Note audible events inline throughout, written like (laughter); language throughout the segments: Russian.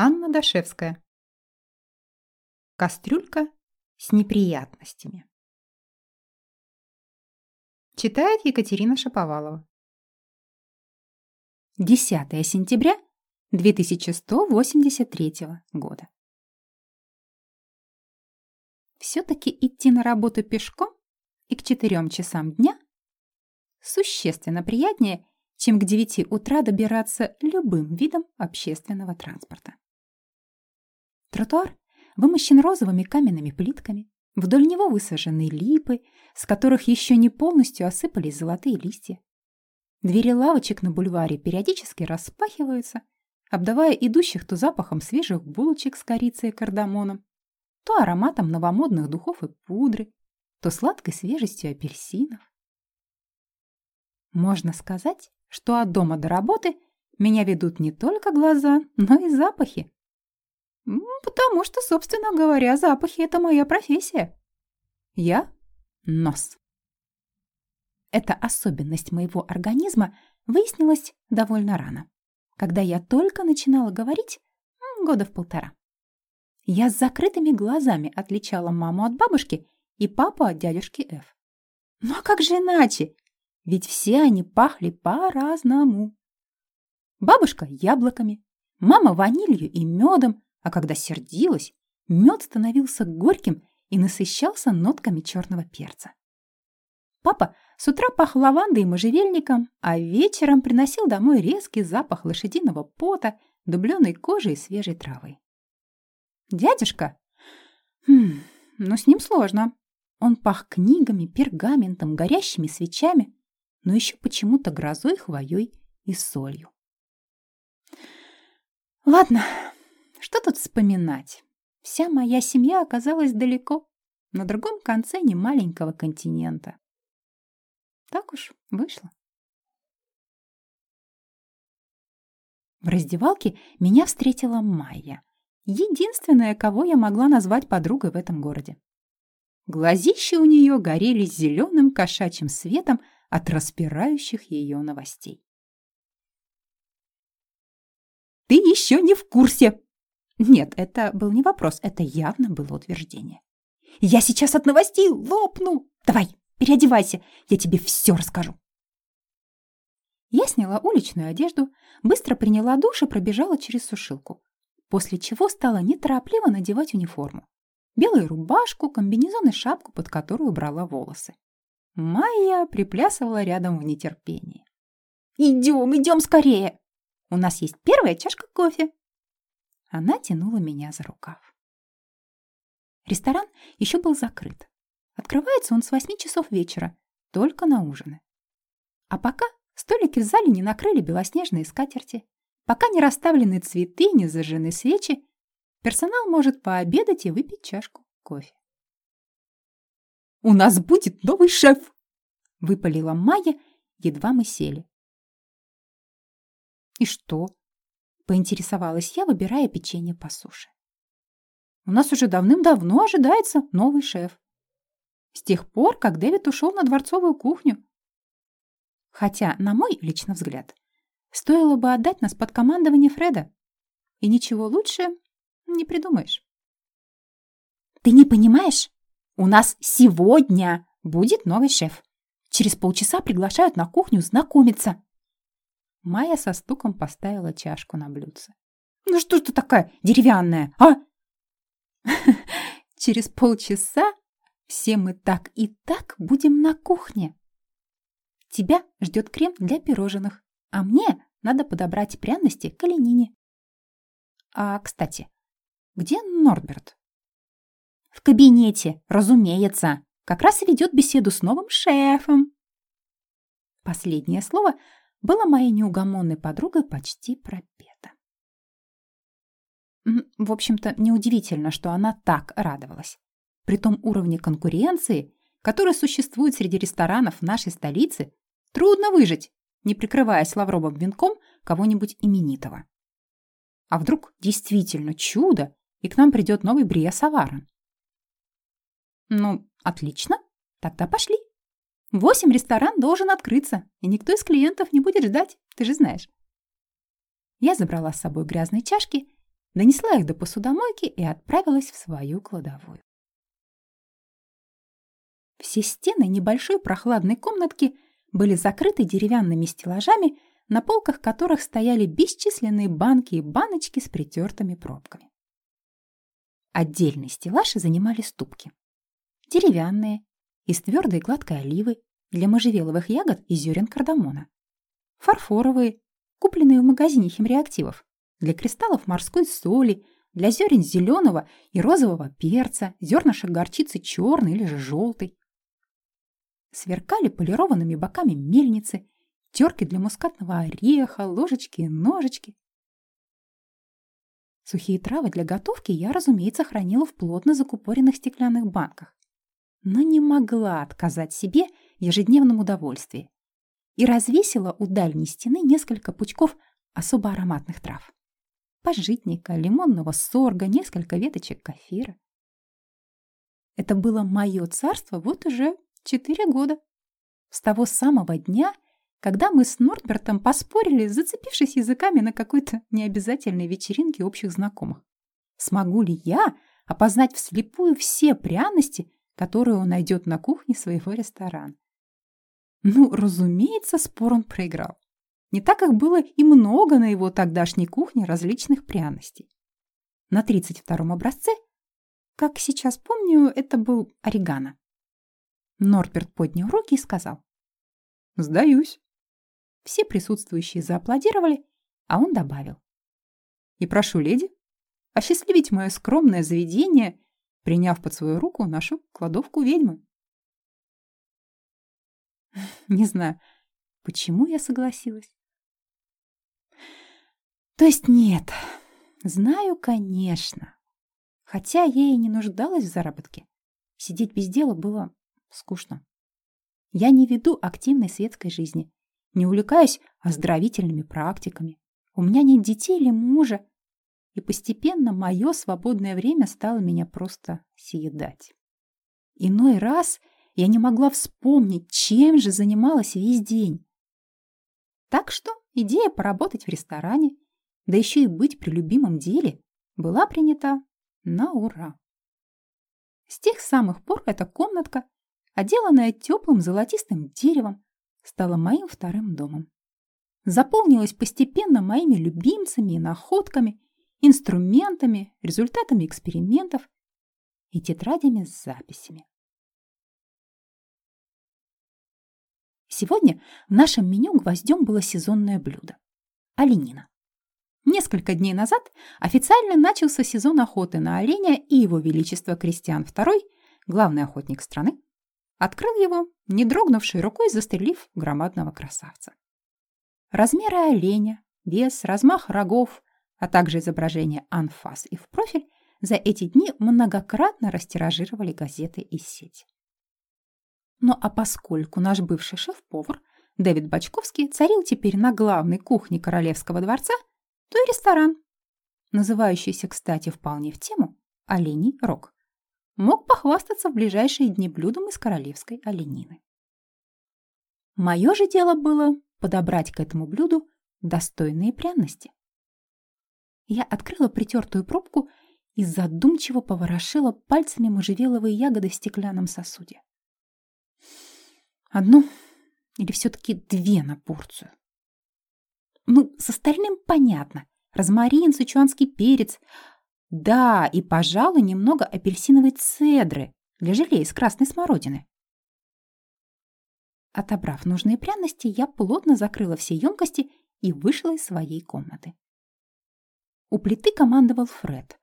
Анна Дашевская. Кастрюлька с неприятностями. Читает Екатерина Шаповалова. 10 сентября 2183 года. Все-таки идти на работу пешком и к 4 часам дня существенно приятнее, чем к 9 утра добираться любым видом общественного транспорта. Тротуар вымощен розовыми каменными плитками, вдоль него высажены липы, с которых еще не полностью осыпались золотые листья. Двери лавочек на бульваре периодически распахиваются, обдавая идущих то запахом свежих булочек с корицей и кардамоном, то ароматом новомодных духов и пудры, то сладкой свежестью апельсинов. Можно сказать, что от дома до работы меня ведут не только глаза, но и запахи. Потому что, собственно говоря, запахи — это моя профессия. Я — нос. Эта особенность моего организма выяснилась довольно рано, когда я только начинала говорить года в полтора. Я с закрытыми глазами отличала маму от бабушки и папу от дядюшки Ф. Ну а как же иначе? Ведь все они пахли по-разному. Бабушка — яблоками, мама — ванилью и медом, а когда сердилась, мед становился горьким и насыщался нотками черного перца. Папа с утра пах лавандой и можжевельником, а вечером приносил домой резкий запах лошадиного пота, дубленой кожи и свежей травы. Дядюшка? Хм, ну, с ним сложно. Он пах книгами, пергаментом, горящими свечами, но еще почему-то грозой, хвоей и солью. Ладно, что тут вспоминать? Вся моя семья оказалась далеко, на другом конце немаленького континента. Так уж вышло. В раздевалке меня встретила Майя, единственная, кого я могла назвать подругой в этом городе. Глазища у нее горели зеленым кошачьим светом от распирающих ее новостей. «Ты еще не в курсе!» Нет, это был не вопрос, это явно было утверждение. «Я сейчас от новостей лопну! Давай, переодевайся, я тебе все расскажу!» Я сняла уличную одежду, быстро приняла душ и пробежала через сушилку, после чего стала неторопливо надевать униформу. Белую рубашку, комбинезон и шапку, под которую брала волосы. Майя приплясывала рядом в нетерпении. «Идем, идем скорее! У нас есть первая чашка кофе!» Она тянула меня за рукав. Ресторан еще был закрыт. Открывается он с восьми часов вечера, только на ужины. А пока столики в зале не накрыли белоснежные скатерти, пока не расставлены цветы, не зажжены свечи, персонал может пообедать и выпить чашку кофе. «У нас будет новый шеф!» — выпалила Майя, едва мы сели. «И что?» — поинтересовалась я, выбирая печенье по суше. «У нас уже давным-давно ожидается новый шеф. С тех пор, как Дэвид ушел на дворцовую кухню. Хотя, на мой личный взгляд, стоило бы отдать нас под командование Фреда. И ничего лучше не придумаешь». «Ты не понимаешь?» У нас сегодня будет новый шеф. Через полчаса приглашают на кухню знакомиться. Майя со стуком поставила чашку на блюдце. Ну что ж ты такая деревянная, а? (laughs) Через полчаса все мы так и так будем на кухне. Тебя ждет крем для пирожных, а мне надо подобрать пряности к оленине. А, кстати, где Норберт? В кабинете, разумеется. Как раз ведет беседу с новым шефом. Последнее слово было моей неугомонной подругой почти пропето. В общем-то, неудивительно, что она так радовалась. При том уровне конкуренции, который существует среди ресторанов нашей столице, трудно выжить, не прикрываясь лавровым венком кого-нибудь именитого. А вдруг действительно чудо, и к нам придет новый Брия Саваран? Ну, отлично. Тогда пошли. Восемь ресторан должен открыться, и никто из клиентов не будет ждать, ты же знаешь. Я забрала с собой грязные чашки донесла их до посудомойки и отправилась в свою кладовую. Все стены небольшой прохладной комнатки были закрыты деревянными стеллажами, на полках которых стояли бесчисленные банки и баночки с притертыми пробками. Отдельный стеллаж занимали ступки. Деревянные, из твердой гладкой оливы, для можжевеловых ягод и зерен кардамона. Фарфоровые, купленные в магазине химреактивов, для кристаллов морской соли, для зерен зеленого и розового перца, зернышек горчицы черный или же желтый. Сверкали полированными боками мельницы, терки для мускатного ореха, ложечки и ножички. Сухие травы для готовки я, разумеется, хранила в плотно закупоренных стеклянных банках, но не могла отказать себе в ежедневном удовольствии и развесила у дальней стены несколько пучков особо ароматных трав. Пожитника, лимонного сорга, несколько веточек кафира. Это было мое царство вот уже четыре года. С того самого дня, когда мы с Нортбертом поспорили, зацепившись языками на какой-то необязательной вечеринке общих знакомых. Смогу ли я опознать вслепую все пряности, которые он найдет на кухне своего ресторана? Ну, разумеется, спор он проиграл. Не так их было и много на его тогдашней кухне различных пряностей. На 32-м образце, как сейчас помню, это был орегано. Норберт поднял руки и сказал. «Сдаюсь». Все присутствующие зааплодировали, а он добавил. «И прошу, леди, осчастливить мое скромное заведение, приняв под свою руку нашу кладовку ведьмы». (laughs) Не знаю, почему я согласилась. То есть нет, знаю, конечно. Хотя я и не нуждалась в заработке. Сидеть без дела было скучно. Я не веду активной светской жизни, не увлекаюсь оздоровительными практиками. У меня нет детей или мужа, и постепенно мое свободное время стало меня просто съедать. Иной раз я не могла вспомнить, чем же занималась весь день. Так что идея поработать в ресторане, да еще и быть при любимом деле, была принята на ура. С тех самых пор эта комнатка, отделанная теплым золотистым деревом, стала моим вторым домом. Заполнилась постепенно моими любимцами и находками, инструментами, результатами экспериментов и тетрадями с записями. Сегодня в нашем меню гвоздем было сезонное блюдо – оленина. Несколько дней назад официально начался сезон охоты на оленя, и его величество Кристиан II, главный охотник страны, открыл его, не дрогнувшей рукой застрелив громадного красавца. Размеры оленя, вес, размах рогов, а также изображение анфас и в профиль за эти дни многократно растиражировали газеты и сеть. Но а поскольку наш бывший шеф-повар Дэвид Бачковский царил теперь на главной кухне Королевского дворца, то и ресторан, называющийся, кстати, вполне в тему «Оленей рог», мог похвастаться в ближайшие дни блюдом из королевской оленины. Мое же дело было подобрать к этому блюду достойные пряности. Я открыла притертую пробку и задумчиво поворошила пальцами можжевеловые ягоды в стеклянном сосуде. Одну или все-таки две на порцию? Ну, с остальным понятно. Розмарин, сычуанский перец. Да, и, пожалуй, немного апельсиновой цедры для желе из красной смородины. Отобрав нужные пряности, я плотно закрыла все емкости и вышла из своей комнаты. У плиты командовал Фред,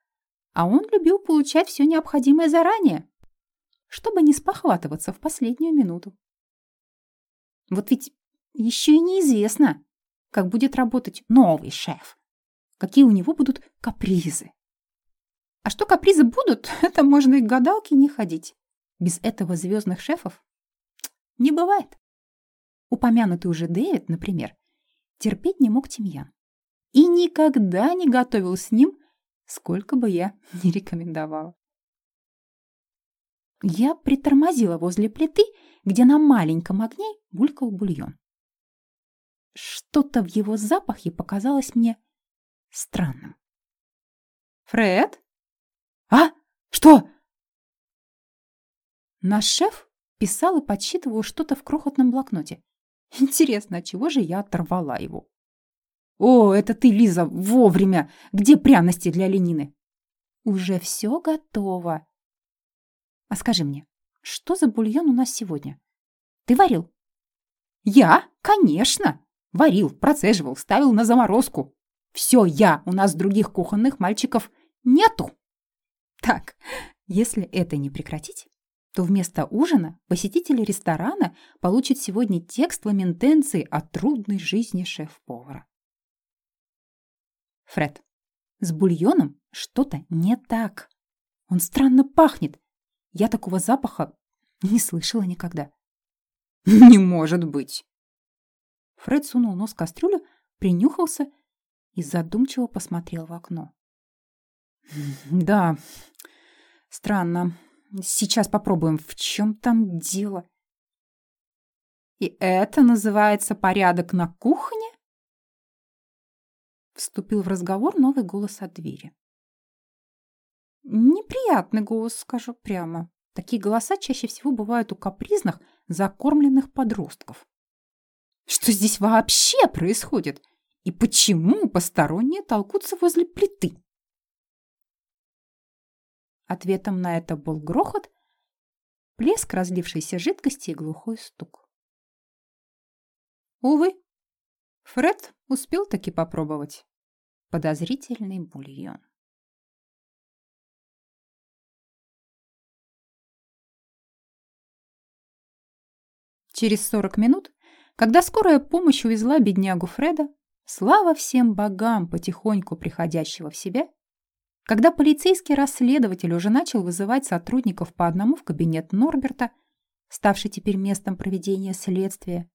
а он любил получать все необходимое заранее, чтобы не спохватываться в последнюю минуту. Вот ведь еще и неизвестно, как будет работать новый шеф, какие у него будут капризы. А что капризы будут, (laughs) это можно и к гадалке не ходить. Без этого звездных шефов не бывает. Упомянутый уже Дэвид, например, терпеть не мог тимьян. И никогда не готовил с ним, сколько бы я (laughs) ни рекомендовала. Я притормозила возле плиты, где на маленьком огне булькал бульон. Что-то в его запахе показалось мне странным. Фред? А? Что? Наш шеф писал и подсчитывал что-то в крохотном блокноте. Интересно, от чего же я оторвала его? О, это ты, Лиза, вовремя! Где пряности для Ленины? Уже все готово. А скажи мне, что за бульон у нас сегодня? Ты варил? Я? Конечно! Варил, процеживал, ставил на заморозку. Все я, у нас других кухонных мальчиков нету. Так, если это не прекратить, то вместо ужина посетители ресторана получат сегодня текст ламентенции о трудной жизни шеф-повара. Фред, с бульоном что-то не так. Он странно пахнет. Я такого запаха не слышала никогда. Не может быть. Фред сунул нос в кастрюлю, принюхался и задумчиво посмотрел в окно. Да, странно. Сейчас попробуем, в чем там дело. И это называется порядок на кухне? Вступил в разговор новый голос от двери. Неприятный голос, скажу прямо. Такие голоса чаще всего бывают у капризных, закормленных подростков. Что здесь вообще происходит? И почему посторонние толкутся возле плиты? Ответом на это был грохот, плеск разлившейся жидкости и глухой стук. Увы, Фред успел таки попробовать подозрительный бульон. Через сорок минут, когда скорая помощь увезла беднягу Фреда, слава всем богам, потихоньку приходящего в себя, когда полицейский расследователь уже начал вызывать сотрудников по одному в кабинет Норберта, ставший теперь местом проведения следствия,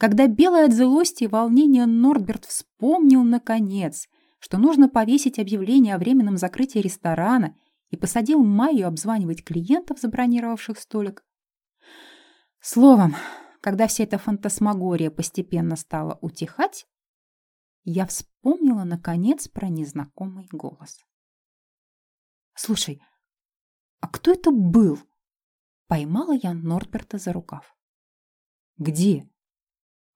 когда белый от злости и волнения Норберт вспомнил, наконец, что нужно повесить объявление о временном закрытии ресторана и посадил Майю обзванивать клиентов, забронировавших столик. Словом, когда вся эта фантасмагория постепенно стала утихать, я вспомнила, наконец, про незнакомый голос. «Слушай, а кто это был?» Поймала я Норберта за рукав. «Где?»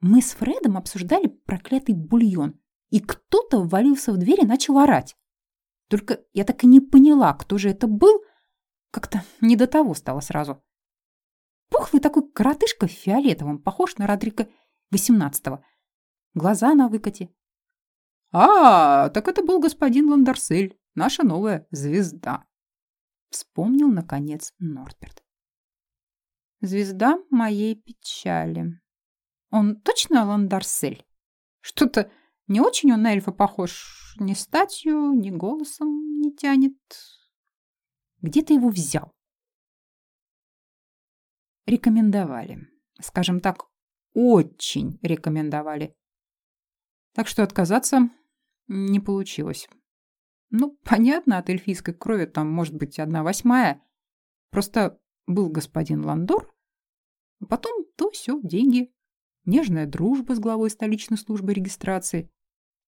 Мы с Фредом обсуждали проклятый бульон, и кто-то ввалился в дверь и начал орать. Только я так и не поняла, кто же это был. Как-то не до того стало сразу. Пухлый такой коротышка в фиолетовом, похож на Родрика XVIII. Глаза на выкате. «А, так это был господин Ландарсель, наша новая звезда», — вспомнил, наконец, Норберт. «Звезда моей печали», он точно Ландарсель? Что-то не очень он на эльфа похож. Ни статью, ни голосом не тянет. Где ты его взял? Рекомендовали. Скажем так, очень рекомендовали. Так что отказаться не получилось. Ну, понятно, от эльфийской крови там может быть одна восьмая. Просто был господин Ландор, потом то все деньги нежная дружба с главой столичной службы регистрации,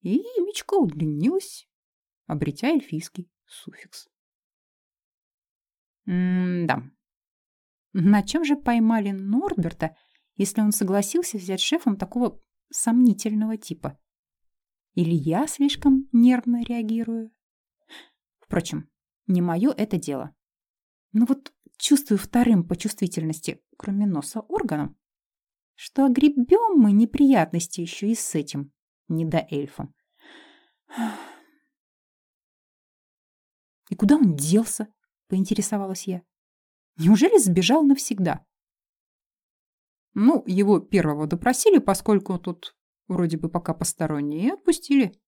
и имечко удлинилось, обретя эльфийский суффикс. М-да. На чем же поймали Норберта, если он согласился взять шефом такого сомнительного типа? Или я слишком нервно реагирую? Впрочем, не мое это дело. Но вот чувствую вторым по чувствительности, кроме носа, органом, что огребем мы неприятности еще и с этим недоэльфом. «И куда он делся?» — поинтересовалась я. «Неужели сбежал навсегда?» «Ну, его первого допросили, поскольку тут вроде бы пока посторонние, и отпустили.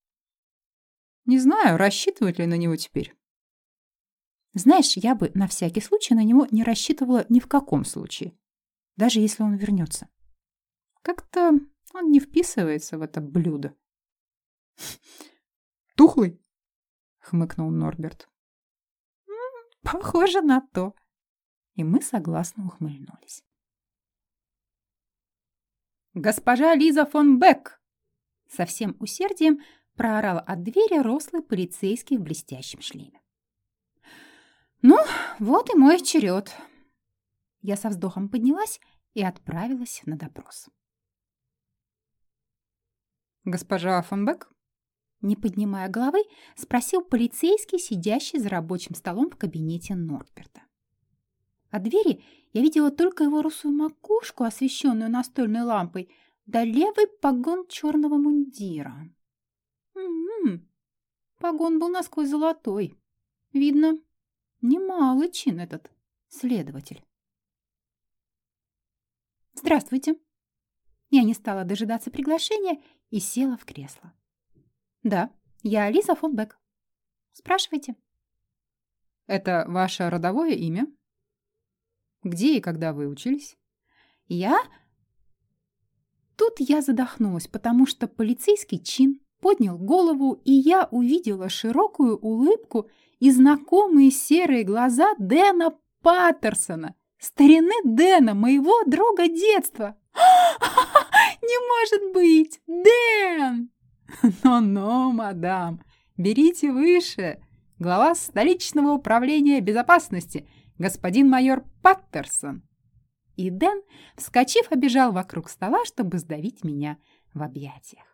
Не знаю, рассчитывать ли на него теперь». «Знаешь, я бы на всякий случай на него не рассчитывала ни в каком случае, даже если он вернется. Как-то он не вписывается в это блюдо. (laughs) «Тухлый?» — хмыкнул Норберт. «Похоже на то». И мы согласно ухмыльнулись. «Госпожа Лиза фон Бек!» Со всем усердием проорал от двери рослый полицейский в блестящем шлеме. «Ну, вот и мой черед!» Я со вздохом поднялась и отправилась на допрос. «Госпожа Фонбек?» Не поднимая головы, спросил полицейский, сидящий за рабочим столом в кабинете Нордберта. От двери я видела только его русую макушку, освещенную настольной лампой, да левый погон черного мундира. М-м, погон был насквозь золотой. Видно, немалый чин этот следователь. «Здравствуйте!» Я не стала дожидаться приглашения и села в кресло. «Да, я Лиза фон Бек. Спрашивайте». «Это ваше родовое имя? Где и когда вы учились?» «Я...» Тут я задохнулась, потому что полицейский чин поднял голову, и я увидела широкую улыбку и знакомые серые глаза Дэна Паттерсона, старины Дэна, моего друга детства. Не может быть! Дэн! (laughs) Но-но, мадам, берите выше. Глава столичного управления безопасности, господин майор Паттерсон. И Дэн, вскочив, обежал вокруг стола, чтобы сдавить меня в объятиях.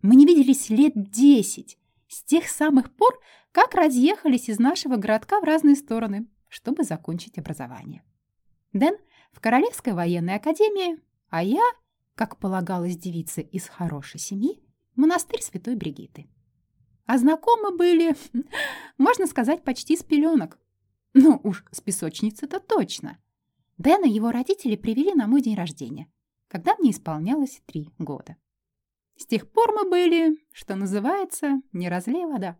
Мы не виделись лет десять, с тех самых пор, как разъехались из нашего городка в разные стороны, чтобы закончить образование. Дэн в Королевской военной академии, а я, как полагалось девице из хорошей семьи, монастырь Святой Бригиты. А знакомы были, (laughs) можно сказать, почти с пеленок. Ну уж с песочницы-то точно. Дэна его родители привели на мой день рождения, когда мне исполнялось три года. С тех пор мы были, что называется, не разлей вода.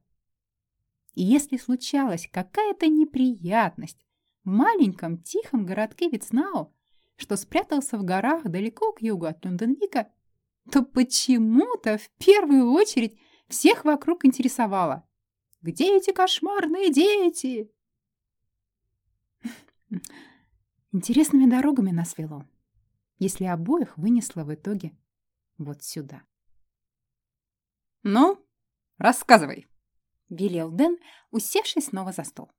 И если случалась какая-то неприятность в маленьком тихом городке Вицнау, что спрятался в горах далеко к югу от Лондонвика, то почему-то в первую очередь всех вокруг интересовало. Где эти кошмарные дети? Интересными дорогами нас вело, если обоих вынесло в итоге вот сюда. «Ну, рассказывай», — велел Дэн, усевшись снова за стол.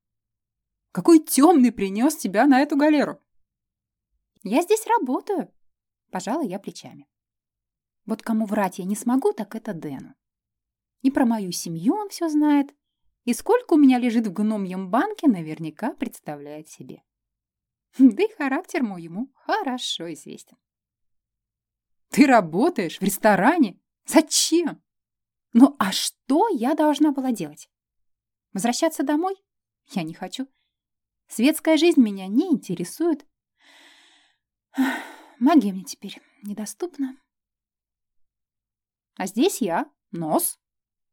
«Какой темный принес тебя на эту галеру?» «Я здесь работаю», — пожала я плечами. Вот кому врать я не смогу, так это Дэну. И про мою семью он все знает, и сколько у меня лежит в гномьем банке, наверняка представляет себе. (laughs) Да и характер мой ему хорошо известен. Ты работаешь в ресторане? Зачем? Ну а что я должна была делать? Возвращаться домой? Я не хочу. Светская жизнь меня не интересует. Магия мне теперь недоступна. А здесь я, нос.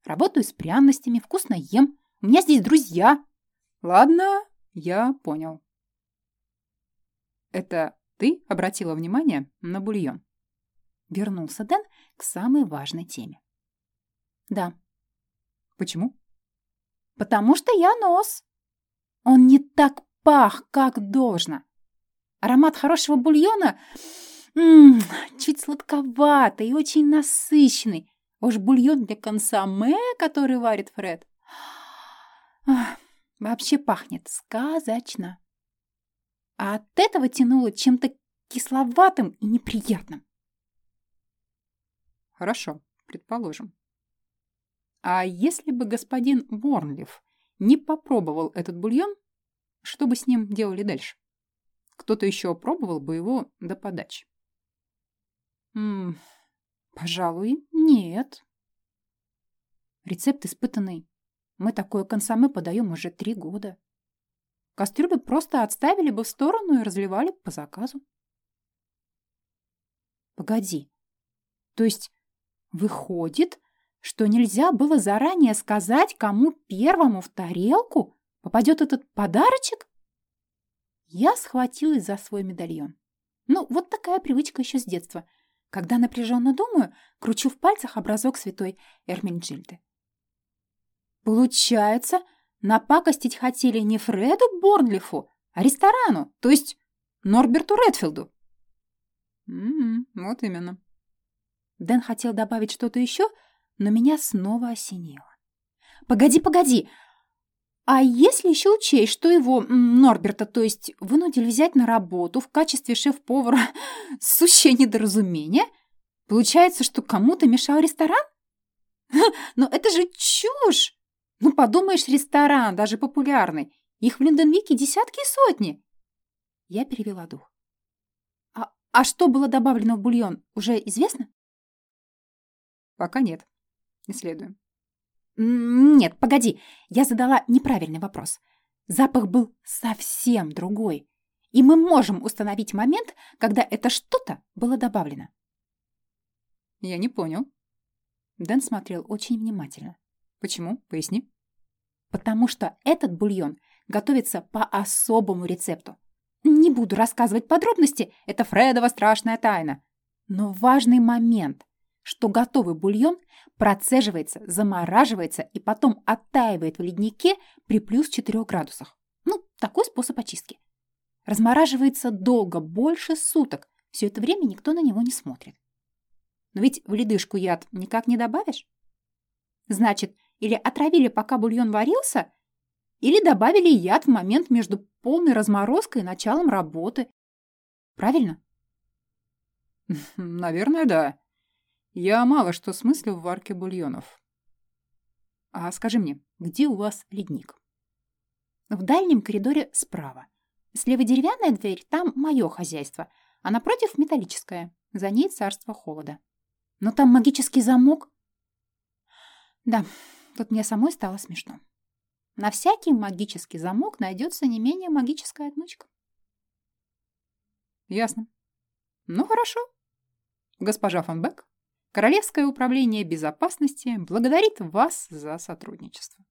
Работаю с пряностями, вкусно ем. У меня здесь друзья. Ладно, я понял. Это ты обратила внимание на бульон? Вернулся Дэн к самой важной теме. Да. Почему? Потому что я нос. Он не так пах, как должно. Аромат хорошего бульона Ммм, чуть сладковатый и очень насыщенный. Уж бульон для консоме, который варит Фред. Ах, вообще пахнет сказочно. А от этого тянуло чем-то кисловатым и неприятным. Хорошо, предположим. А если бы господин Ворнлиф не попробовал этот бульон, что бы с ним делали дальше? Кто-то еще пробовал бы его до подачи. М пожалуй, нет. Рецепт испытанный. Мы такое консоме подаем уже три года. Кастрюлю просто отставили бы в сторону и разливали по заказу. Погоди. То есть выходит, что нельзя было заранее сказать, кому первому в тарелку попадет этот подарочек? Я схватилась за свой медальон. Ну, вот такая привычка еще с детства – когда напряженно думаю, кручу в пальцах образок святой Эрминджильды. Получается, напакостить хотели не Фреду Борнлифу, а ресторану, то есть Норберту Редфилду. Mm -hmm, вот именно. Дэн хотел добавить что-то еще, но меня снова осенило. «Погоди, погоди! А если еще учесть, что его, Норберта, то есть, вынудили взять на работу в качестве шеф-повара (laughs) сущее недоразумение, получается, что кому-то мешал ресторан? (laughs) Но это же чушь! Ну, подумаешь, ресторан, даже популярный. Их в Линденвике десятки и сотни. Я перевела дух. А, а что было добавлено в бульон, уже известно? Пока нет. Исследуем. Нет, погоди, я задала неправильный вопрос. Запах был совсем другой. И мы можем установить момент, когда это что-то было добавлено. Я не понял. Дэн смотрел очень внимательно. Почему? Поясни. Потому что этот бульон готовится по особому рецепту. Не буду рассказывать подробности, это Фредова страшная тайна. Но важный момент что готовый бульон процеживается, замораживается и потом оттаивает в леднике при плюс 4 градусах. Ну, такой способ очистки. Размораживается долго, больше суток. Все это время никто на него не смотрит. Но ведь в ледышку яд никак не добавишь. Значит, или отравили, пока бульон варился, или добавили яд в момент между полной разморозкой и началом работы. Правильно? Наверное, да. Я мало что смыслю в варке бульонов. А скажи мне, где у вас ледник? В дальнем коридоре справа. Слева деревянная дверь, там мое хозяйство, а напротив металлическая, за ней царство холода. Но там магический замок. Да, тут мне самой стало смешно. На всякий магический замок найдется не менее магическая отмычка. Ясно. Ну, хорошо. Госпожа фон Бек, Королевское управление безопасности благодарит вас за сотрудничество.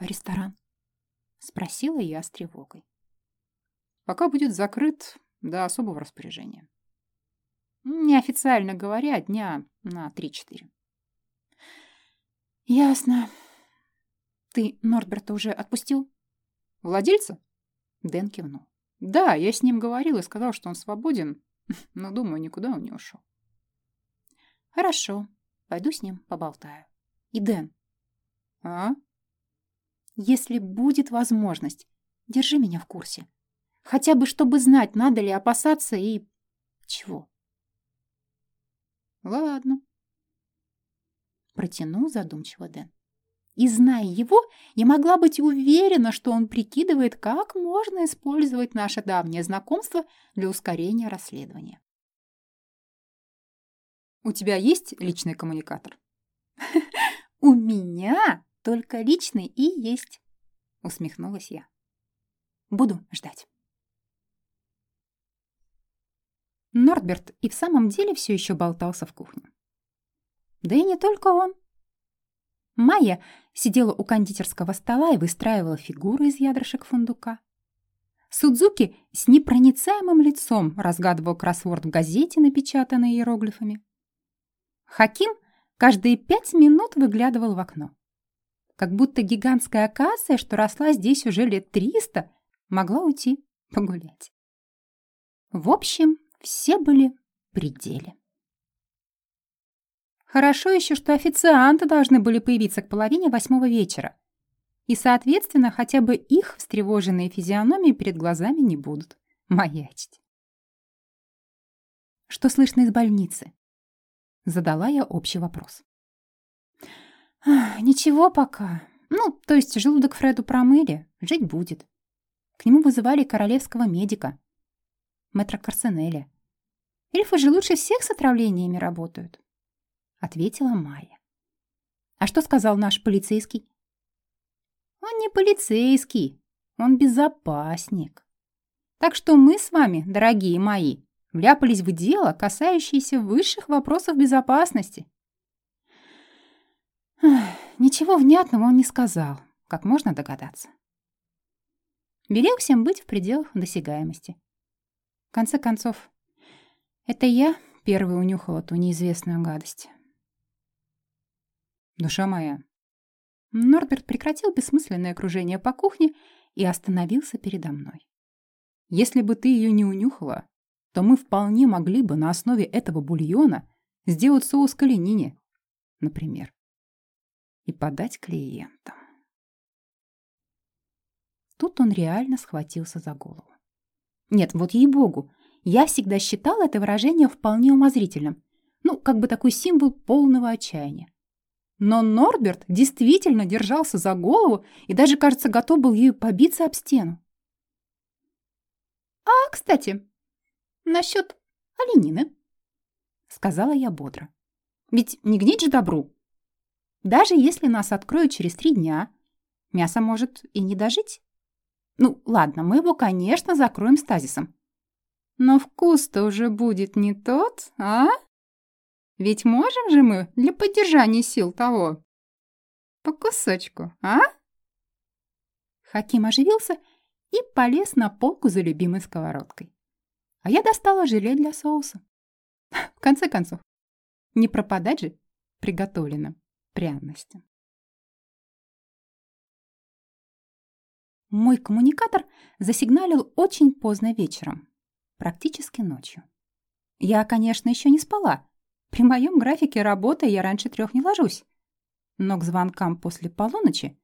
«Ресторан?» — спросила я с тревогой. «Пока будет закрыт до особого распоряжения. Неофициально говоря, дня на 3-4». «Ясно. Ты Нордберта уже отпустил?» «Владельца?» Дэн кивнул. «Да, я с ним говорил и сказал, что он свободен, (laughs) но, думаю, никуда он не ушел». Хорошо, пойду с ним поболтаю. И Дэн. А? Если будет возможность, держи меня в курсе. Хотя бы, чтобы знать, надо ли опасаться и... чего. Ладно. Протянул задумчиво Дэн. И зная его, я могла быть уверена, что он прикидывает, как можно использовать наше давнее знакомство для ускорения расследования. У тебя есть личный коммуникатор? (laughs) У меня только личный и есть, усмехнулась я. Буду ждать. Нордберт и в самом деле все еще болтался в кухне. Да и не только он. Майя сидела у кондитерского стола и выстраивала фигуры из ядрышек фундука. Судзуки с непроницаемым лицом разгадывал кроссворд в газете, напечатанный иероглифами. Хаким каждые пять минут выглядывал в окно. Как будто гигантская акация, что росла здесь уже лет триста, могла уйти погулять. В общем, все были при деле. Хорошо еще, что официанты должны были появиться к половине восьмого вечера. И, соответственно, хотя бы их встревоженные физиономии перед глазами не будут маячить. Что слышно из больницы? Задала я общий вопрос. «Ничего пока. Ну, то есть желудок Фреду промыли, жить будет. К нему вызывали королевского медика, мэтра Карсенеля. Эльфы же лучше всех с отравлениями работают», — ответила Майя. «А что сказал наш полицейский?» «Он не полицейский, он безопасник. Так что мы с вами, дорогие мои, вляпались в дело, касающееся высших вопросов безопасности. Ничего внятного он не сказал, как можно догадаться. Велел всем быть в пределах досягаемости. В конце концов, это я первый унюхала ту неизвестную гадость. Душа моя. Норберт прекратил бессмысленное окружение по кухне и остановился передо мной. Если бы ты ее не унюхала, то мы вполне могли бы на основе этого бульона сделать соус калинини. например, и подать клиентам. Тут он реально схватился за голову. Нет, вот ей-богу, я всегда считала это выражение вполне умозрительным. Ну, как бы такой символ полного отчаяния. Но Норберт действительно держался за голову и даже, кажется, готов был ею побиться об стену. «А, кстати, насчет оленины», — сказала я бодро. «Ведь не гнить же добру. Даже если нас откроют через три дня, мясо может и не дожить. Ну, ладно, мы его, конечно, закроем стазисом. Но вкус-то уже будет не тот, а?» Ведь можем же мы для поддержания сил того? По кусочку, а? Хаким оживился и полез на полку за любимой сковородкой. А я достала желе для соуса. В конце концов, не пропадать же приготовленным пряностям. Мой коммуникатор засигналил очень поздно вечером, практически ночью. Я, конечно, еще не спала, при моем графике работы я раньше трех не ложусь. Но к звонкам после полуночи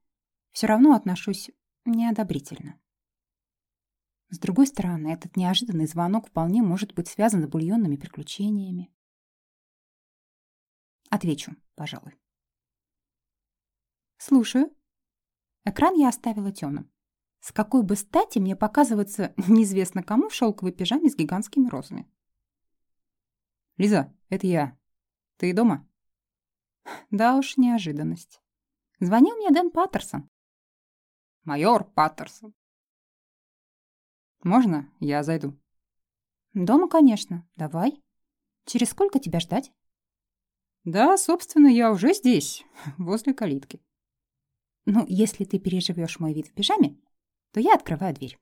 все равно отношусь неодобрительно. С другой стороны, этот неожиданный звонок вполне может быть связан с бульонными приключениями. Отвечу, пожалуй. Слушаю. Экран я оставила темным. С какой бы стати мне показываться (laughs) неизвестно кому в шелковой пижаме с гигантскими розами? Лиза, это я. Ты дома? (laughs) Да уж, неожиданность. Звонил мне Дэн Паттерсон. Майор Паттерсон. Можно я зайду? Дома, конечно. Давай. Через сколько тебя ждать? Да, собственно, я уже здесь, (laughs) возле калитки. Ну, если ты переживешь мой вид в пижаме, то я открываю дверь.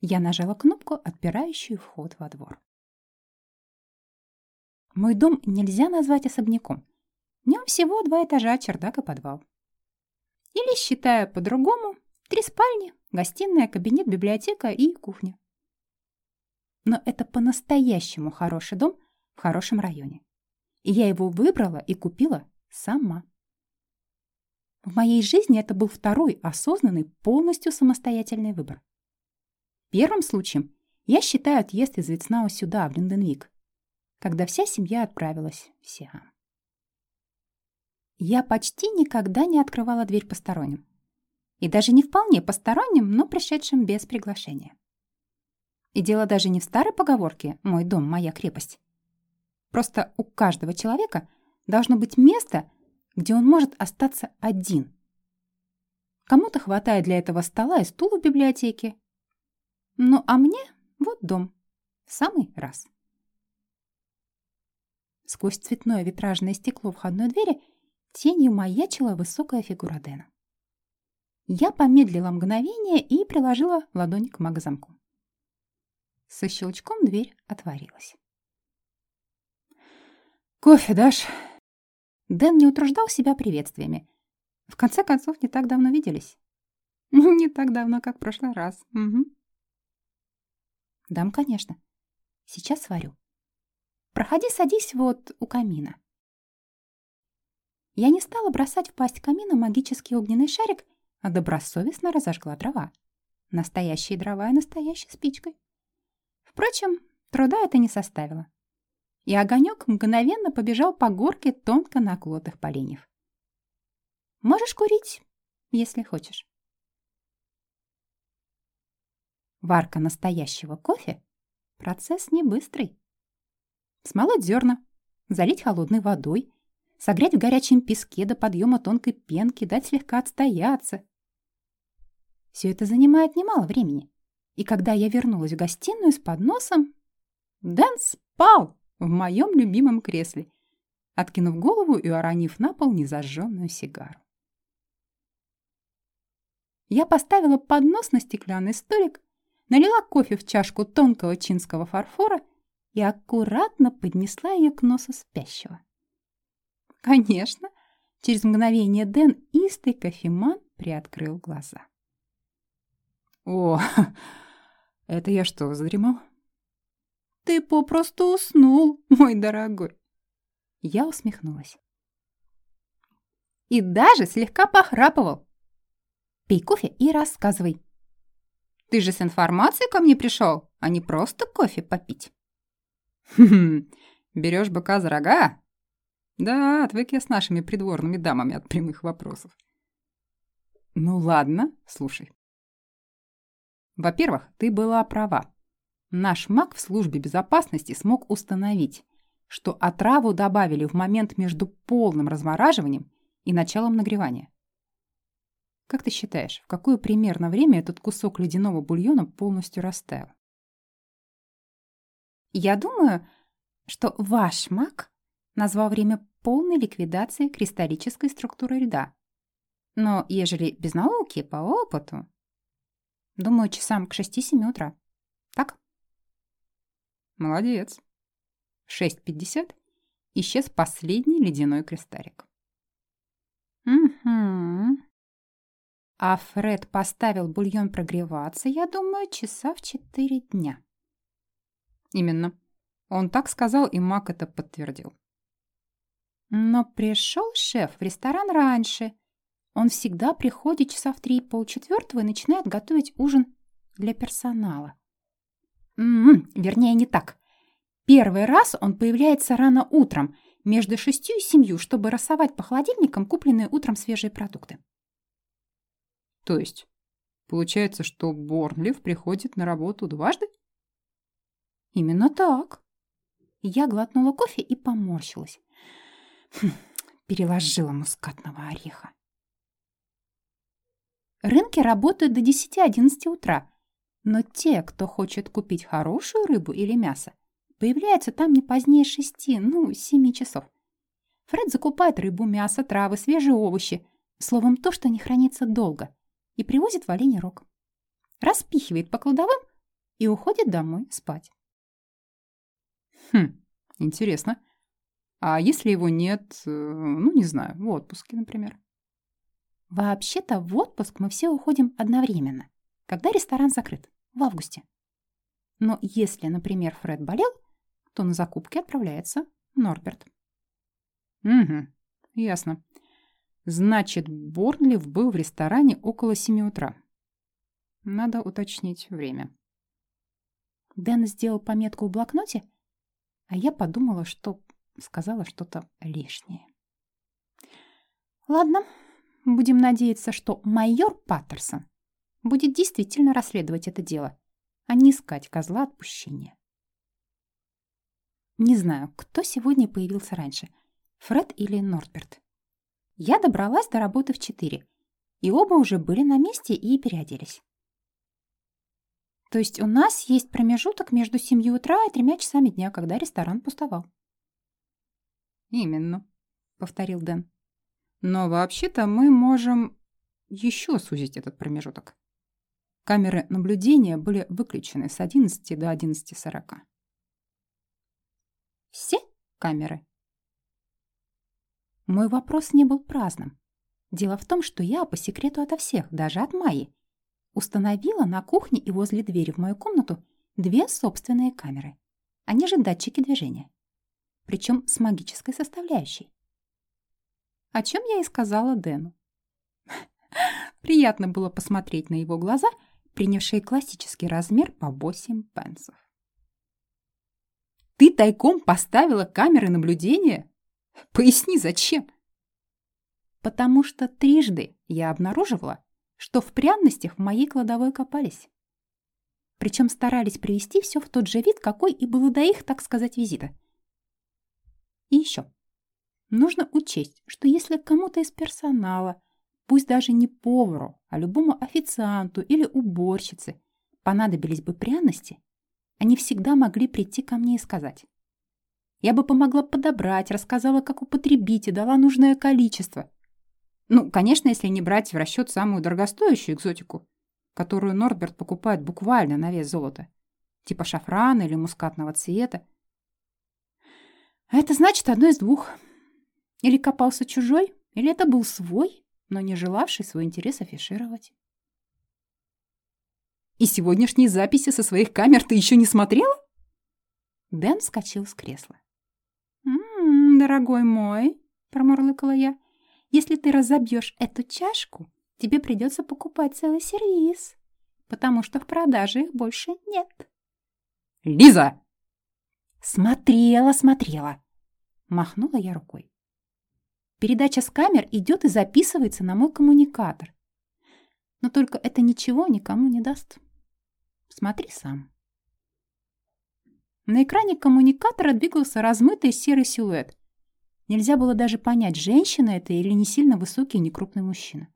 Я нажала кнопку, отпирающую вход во двор. Мой дом нельзя назвать особняком. В нем всего два этажа, чердак и подвал. Или, считая по-другому, три спальни, гостиная, кабинет, библиотека и кухня. Но это по-настоящему хороший дом в хорошем районе. И я его выбрала и купила сама. В моей жизни это был второй осознанный, полностью самостоятельный выбор. Первым случаем я считаю отъезд из Вицнау сюда, в Линденвик когда вся семья отправилась в Сиам. Я почти никогда не открывала дверь посторонним. И даже не вполне посторонним, но пришедшим без приглашения. И дело даже не в старой поговорке «мой дом, моя крепость». Просто у каждого человека должно быть место, где он может остаться один. Кому-то хватает для этого стола и стула в библиотеке. Ну, а мне вот дом. В самый раз. Сквозь цветное витражное стекло входной двери тенью маячила высокая фигура Дэна. Я помедлила мгновение и приложила ладонь к магозамку. Со щелчком дверь отворилась. «Кофе дашь?» Дэн не утруждал себя приветствиями. В конце концов, не так давно виделись. (laughs) Не так давно, как в прошлый раз. Угу. Дам, конечно. Сейчас сварю. Проходи, садись вот у камина. Я не стала бросать в пасть камина магический огненный шарик, а добросовестно разожгла дрова. Настоящие дрова и настоящей спичкой. Впрочем, труда это не составило. И огонек мгновенно побежал по горке тонко наколотых поленьев. Можешь курить, если хочешь. Варка настоящего кофе — процесс не быстрый. Смолоть зерна, залить холодной водой, согреть в горячем песке до подъема тонкой пенки, дать слегка отстояться. Все это занимает немало времени. И когда я вернулась в гостиную с подносом, Дэн спал в моем любимом кресле, откинув голову и уронив на пол незажженную сигару. Я поставила поднос на стеклянный столик, налила кофе в чашку тонкого чинского фарфора и аккуратно поднесла ее к носу спящего. Конечно, через мгновение Дэн истый кофеман приоткрыл глаза. «О, (laughs) это я что, задремал?» «Ты попросту уснул, (laughs) мой дорогой!» Я усмехнулась. И даже слегка похрапывал. Пей кофе и рассказывай. Ты же с информацией ко мне пришел, а не просто кофе попить. Хм, берешь быка за рога? Да, отвык я с нашими придворными дамами от прямых вопросов. Ну ладно, слушай. Во-первых, ты была права. Наш маг в службе безопасности смог установить, что отраву добавили в момент между полным размораживанием и началом нагревания. Как ты считаешь, в какое примерно время этот кусок ледяного бульона полностью растаял? Я думаю, что ваш маг назвал время полной ликвидации кристаллической структуры льда. Но ежели без науки, по опыту, думаю, часам к 6-7 утра. Так? Молодец. 6.50 исчез последний ледяной кристаллик. Угу. А Фред поставил бульон прогреваться, я думаю, часа в четыре дня. Именно. Он так сказал, и Мак это подтвердил. Но пришел шеф в ресторан раньше. Он всегда приходит часа в три полчетвертого и начинает готовить ужин для персонала. М -м, вернее, не так. Первый раз он появляется рано утром, между шестью и семью, чтобы рассовать по холодильникам купленные утром свежие продукты. То есть, получается, что Борнлив приходит на работу дважды? Именно так. Я глотнула кофе и поморщилась. Хм, переложила мускатного ореха. Рынки работают до 10-11 утра, но те, кто хочет купить хорошую рыбу или мясо, появляются там не позднее шести, ну, семи часов. Фред закупает рыбу, мясо, травы, свежие овощи, словом, то, что не хранится долго, и привозит в Оленей Рог. Распихивает по кладовым и уходит домой спать. Хм, интересно. А если его нет, э, ну, не знаю, в отпуске, например? Вообще-то в отпуск мы все уходим одновременно, когда ресторан закрыт, в августе. Но если, например, Фред болел, то на закупки отправляется Норберт. Угу, ясно. Значит, Борнлив был в ресторане около семи утра. Надо уточнить время. Дэн сделал пометку в блокноте, а я подумала, что сказала что-то лишнее. Ладно, будем надеяться, что майор Паттерсон будет действительно расследовать это дело, а не искать козла отпущения. Не знаю, кто сегодня появился раньше, Фред или Норберт. Я добралась до работы в четыре, и оба уже были на месте и переоделись. То есть у нас есть промежуток между семью утра и тремя часами дня, когда ресторан пустовал. «Именно», — повторил Дэн. «Но вообще-то мы можем еще сузить этот промежуток. Камеры наблюдения были выключены с 11 до 11.40. Все камеры? Мой вопрос не был праздным. Дело в том, что я по секрету ото всех, даже от Майи, установила на кухне и возле двери в мою комнату две собственные камеры. Они же датчики движения. Причем с магической составляющей. О чем я и сказала Дэну. (laughs) Приятно было посмотреть на его глаза, принявшие классический размер по 8 пенсов. Ты тайком поставила камеры наблюдения? Поясни, зачем? Потому что трижды я обнаруживала, что в пряностях в моей кладовой копались. Причем старались привести все в тот же вид, какой и было до их, так сказать, визита. И еще. Нужно учесть, что если кому-то из персонала, пусть даже не повару, а любому официанту или уборщице, понадобились бы пряности, они всегда могли прийти ко мне и сказать. Я бы помогла подобрать, рассказала, как употребить и дала нужное количество. Ну, конечно, если не брать в расчет самую дорогостоящую экзотику, которую Норберт покупает буквально на вес золота, типа шафрана или мускатного цвета. А это значит одно из двух. Или копался чужой, или это был свой, но не желавший свой интерес афишировать. И сегодняшние записи со своих камер ты еще не смотрела?» Дэн вскочил с кресла. «М -м, «Дорогой мой», — промурлыкала я, — Если ты разобьешь эту чашку, тебе придется покупать целый сервиз, потому что в продаже их больше нет. «Лиза!» «Смотрела, смотрела!» Махнула я рукой. Передача с камер идет и записывается на мой коммуникатор. Но только это ничего никому не даст. Смотри сам. На экране коммуникатора двигался размытый серый силуэт. Нельзя было даже понять, женщина это или не сильно высокий и некрупный мужчина.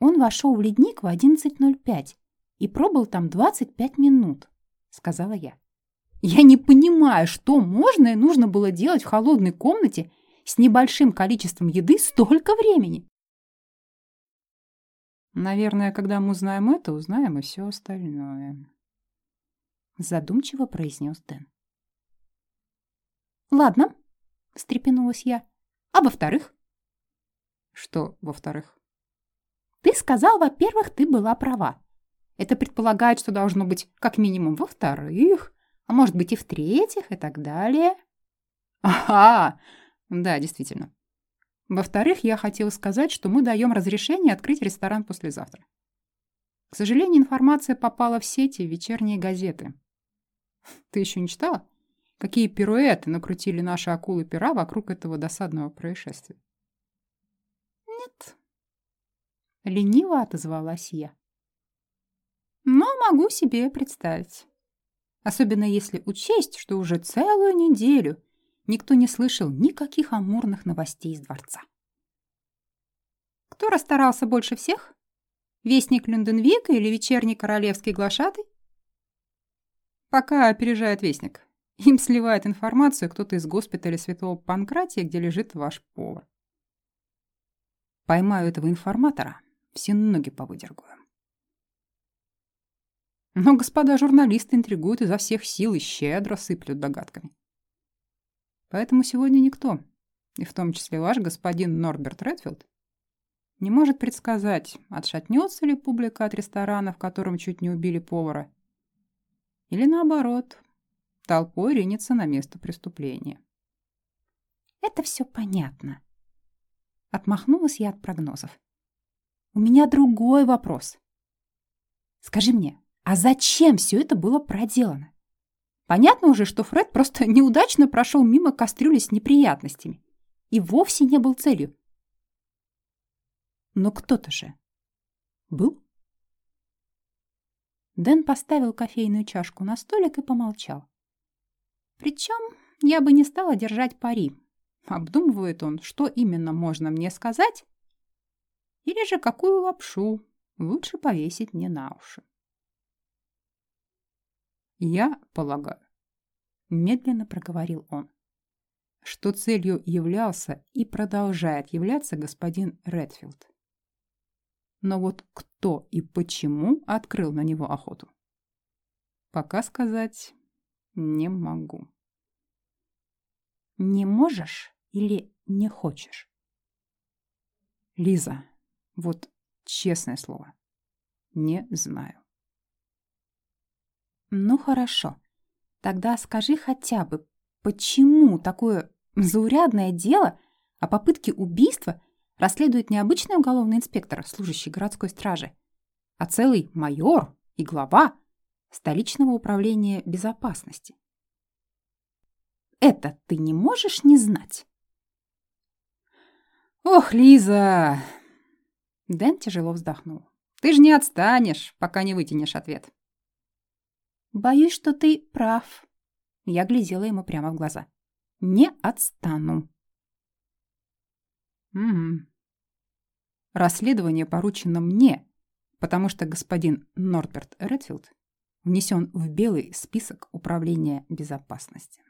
Он вошел в ледник в 11.05 и пробыл там 25 минут, сказала я. Я не понимаю, что можно и нужно было делать в холодной комнате с небольшим количеством еды столько времени. Наверное, когда мы узнаем это, узнаем и все остальное задумчиво произнес Дэн. «Ладно», — встрепенулась я. «А во-вторых?» «Что во-вторых?» «Ты сказал, во-первых, ты была права. Это предполагает, что должно быть как минимум во-вторых, а может быть и в-третьих и так далее». «Ага! Да, действительно. Во-вторых, я хотел сказать, что мы даем разрешение открыть ресторан послезавтра. К сожалению, информация попала в сети вечерние газеты. Ты еще не читала? Какие пируэты накрутили наши акулы-пера вокруг этого досадного происшествия? Нет. Лениво отозвалась я. Но могу себе представить. Особенно если учесть, что уже целую неделю никто не слышал никаких амурных новостей из дворца. Кто расстарался больше всех? Вестник Люнденвика или вечерний королевский глашатый? Пока опережает вестник. Им сливает информацию кто-то из госпиталя Святого Панкратия, где лежит ваш повар. Поймаю этого информатора, все ноги повыдергаю. Но господа журналисты интригуют изо всех сил и щедро сыплют догадками. Поэтому сегодня никто, и в том числе ваш господин Норберт Редфилд, не может предсказать, отшатнется ли публика от ресторана, в котором чуть не убили повара, или наоборот, толпой ринется на место преступления. Это все понятно. Отмахнулась я от прогнозов. У меня другой вопрос. Скажи мне, а зачем все это было проделано? Понятно уже, что Фред просто (laughs) неудачно прошел мимо кастрюли с неприятностями и вовсе не был целью. Но кто-то же был? Дэн поставил кофейную чашку на столик и помолчал. Причем я бы не стала держать пари. Обдумывает он, что именно можно мне сказать, или же какую лапшу лучше повесить мне на уши. «Я полагаю», — медленно проговорил он, что целью являлся и продолжает являться господин Редфилд. Но вот кто и почему открыл на него охоту? Пока сказать не могу. Не можешь или не хочешь? Лиза, вот честное слово, не знаю. Ну хорошо, тогда скажи хотя бы, почему такое заурядное дело о попытке убийства расследует не обычный уголовный инспектор, служащий городской стражи, а целый майор и глава столичного управления безопасности. Это ты не можешь не знать? Ох, Лиза! Дэн тяжело вздохнул. Ты же не отстанешь, пока не вытянешь ответ. Боюсь, что ты прав. Я глядела ему прямо в глаза. Не отстану. Угу. Расследование поручено мне, потому что господин Норберт Редфилд внесен в белый список Управления безопасности.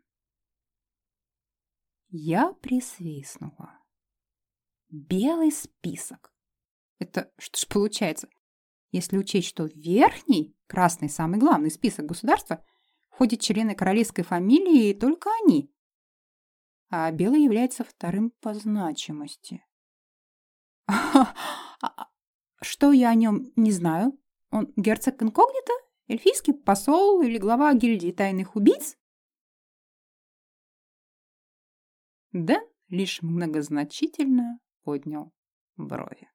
Я присвистнула. Белый список. Это что ж получается? Если учесть, что верхний, красный, самый главный список государства, входят члены королевской фамилии и только они, а белый является вторым по значимости. (laughs) А, что я о нем не знаю? Он герцог инкогнито? Эльфийский посол или глава гильдии тайных убийц? Дэн лишь многозначительно поднял брови.